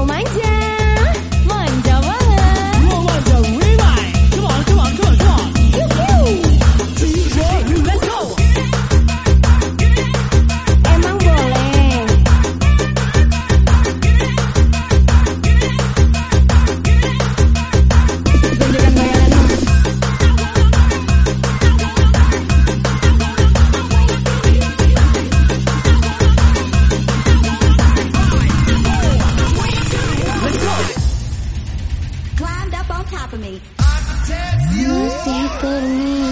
Romance climbed up on top of me. You think of me.